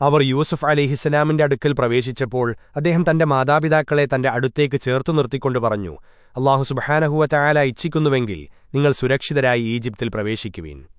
അവർ യൂസുഫ് അലിഹിസ്സലാമിന്റെ അടുക്കൽ പ്രവേശിച്ചപ്പോൾ അദ്ദേഹം തന്റെ മാതാപിതാക്കളെ തന്റെ അടുത്തേക്ക് ചേർത്തു നിർത്തിക്കൊണ്ട് പറഞ്ഞു അള്ളാഹു സുബഹാനഹുവ ചായാല ഇച്ഛിക്കുന്നുവെങ്കിൽ നിങ്ങൾ സുരക്ഷിതരായി ഈജിപ്തിൽ പ്രവേശിക്കുവീൻ.